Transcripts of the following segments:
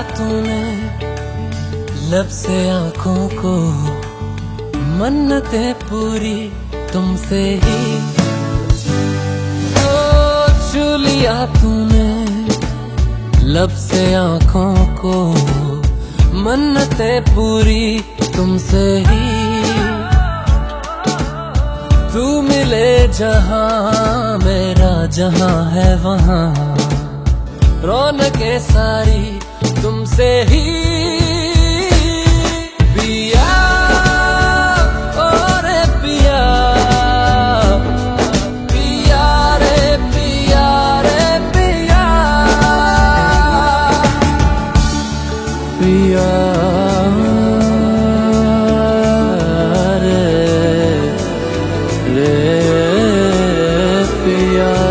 तूने लब से आँखों को मन्नतें पूरी तुमसे ही। ओ, छू लिया तूने लब से आँखों को मन्नतें पूरी तुमसे ही। तू मिले जहाँ, मेरा जहाँ है वहाँ। रौनकें सारी तुमसे ही पिया पिया पिया रे पिया रे पिया। पिया रे पिया।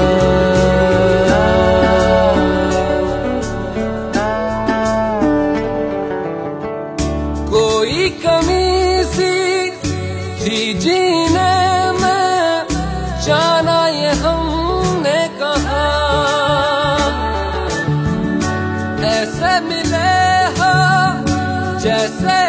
थी जीने में जाना ये हमने कहा। ऐसे मिले हो जैसे